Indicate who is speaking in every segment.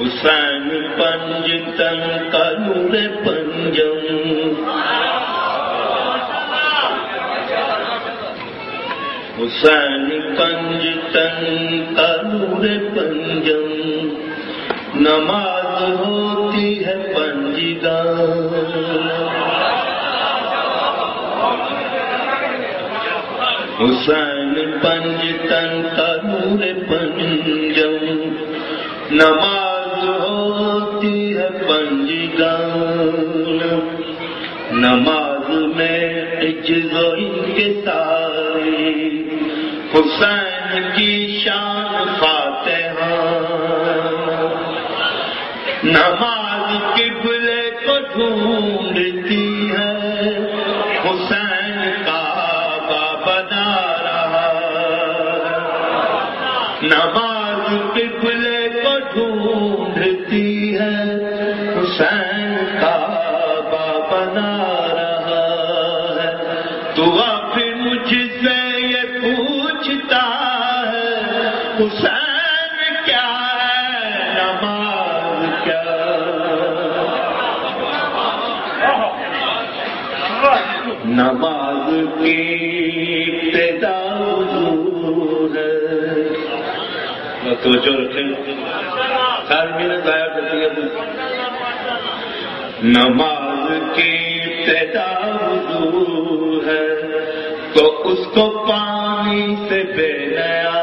Speaker 1: حسین پنج تن کا نور پنجم۔ حسین پنج تن کا نور پنجم۔ نماز ہوتی ہے پنج حسین پنج تن کا نور پنجم۔ نماز ہوتی نماز میں اجزو کے سارے حسین کی شان فاتحہ۔ نماز قبلے کو ڈھونڈتی ہے، حسین کا بنا رہا۔ نماز قبلے کو ڈھونڈتی تو اب مجھ سے یہ پوچھتا ہے، حسین کیا ہے، نماز کیا؟ نماز کی ابتدا وضو ہے۔ توجہ رکھیں۔ ساری محنت ضائع کرتی ہے۔ نماز کی ابتدا تو اس کو پانی سے بے نیا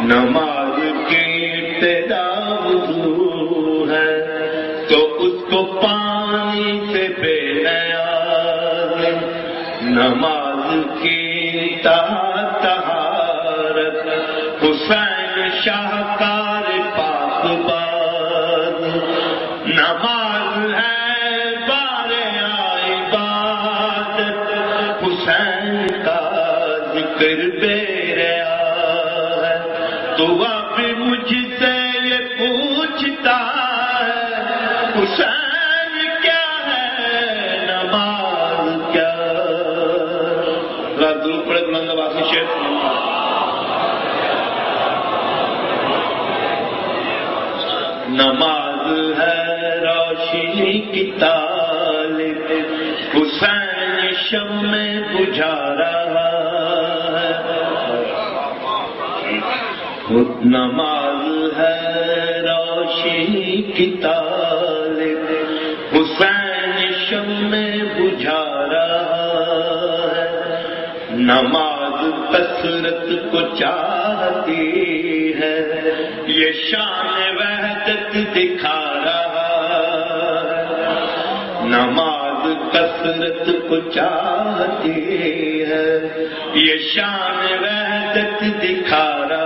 Speaker 1: نماز کی ابتدا وضو ہے۔ تو اس کو پانی سے بے نیا نماز کی تہارت حسین شاہکار پاک ذکر بے ریا ہے۔ تو اب مجھ سے یہ پوچھتا ہے، حسین کیا ہے، نماز کیا؟ رات دور پڑے بلند آباد شیخ نماز ہے روشنی کی طالب حسین شم میں بجھا رہا نماز ہے روشنی کی طالب حسین شم میں بجھا رہا ہے۔ نماز کثرت کو چاہتی ہے۔ یہ شان وحدت دکھا رہا ہے۔ نماز کثرت کو چاہتی ہے۔ یہ شان وحدت دکھا رہا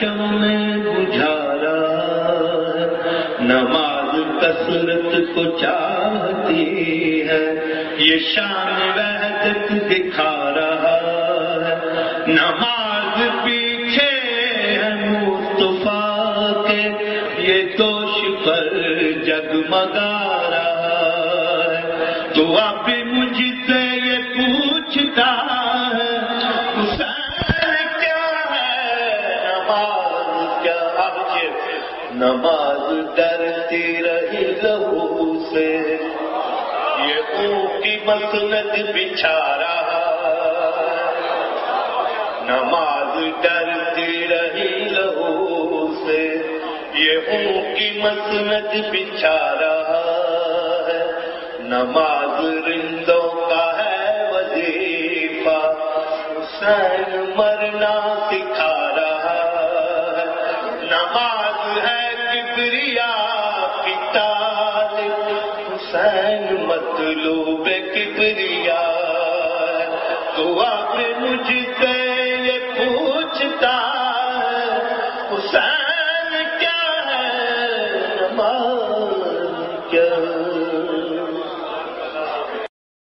Speaker 1: شم میں بجھا رہا ہے۔ نماز کثرت کو چاہتی ہے۔ یہ شان وحدت دکھا رہا ہے۔ نماز پیچھے ہے مصطفیٰ کے۔ یہ دوش پر جگمگا رہا ہے۔ تو اب نماز ڈرتی رہی لہو سے۔ یہ اون کی مسند بچھا رہا نماز ڈرتی رہی لہو سے۔ یہ اون کی مسند بچھا رہا ہے۔ نماز رندوں کا ہے وظیفہ۔ حسین مرنا کبریا کی طالب حسین مطلوب